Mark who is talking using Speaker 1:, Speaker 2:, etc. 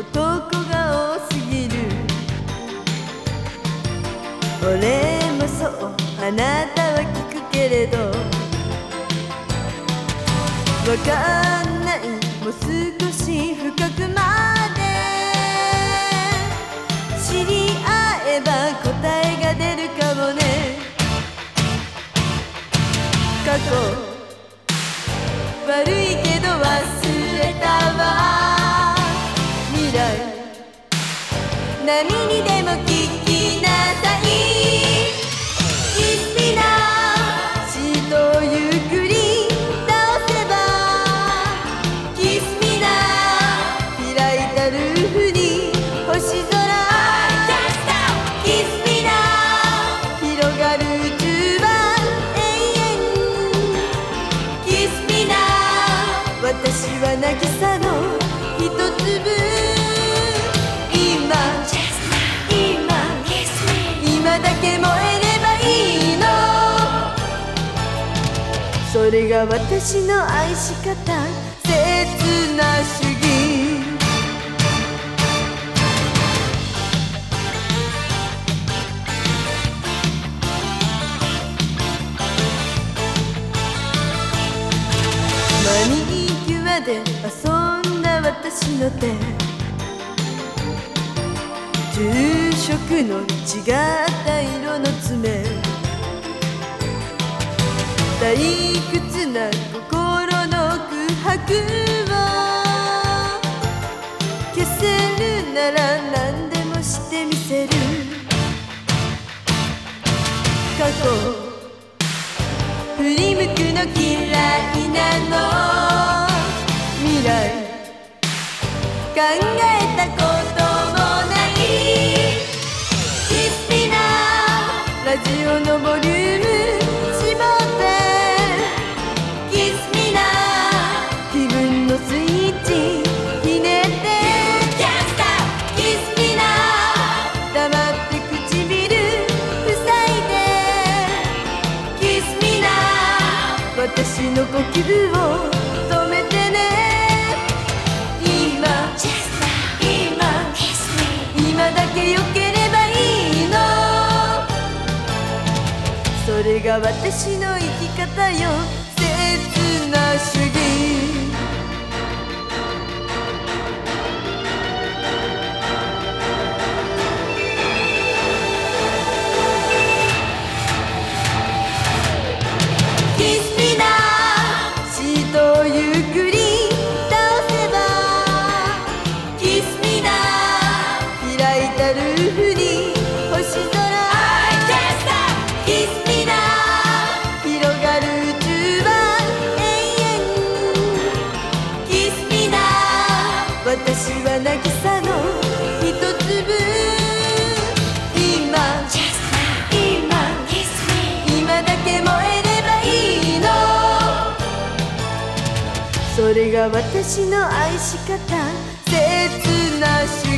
Speaker 1: 男が多すぎる。俺もそうあなたは聞くけれど。わかんないもう少し深くまで。知り合えば答えが出るかもね。過去波にでも聞きなさい。キスピナシートをゆっくり倒せばキスピナ開いたルーフに星空。キスピナ広がる宇宙は永遠。キスピナ私は渚それが私の愛し方切な主義。マニキュアで遊んだ私の手。住職の違った色の爪。退屈な心の空白を消せるなら何でもしてみせる過去振り向くの嫌いなの未来考えたこともないキスピナラジオのボリューム私の呼吸を止めてね。今今今だけ良ければいいの。それが私の生き方よ。切な主義開いたルーフに星空れが私の愛し方。切な主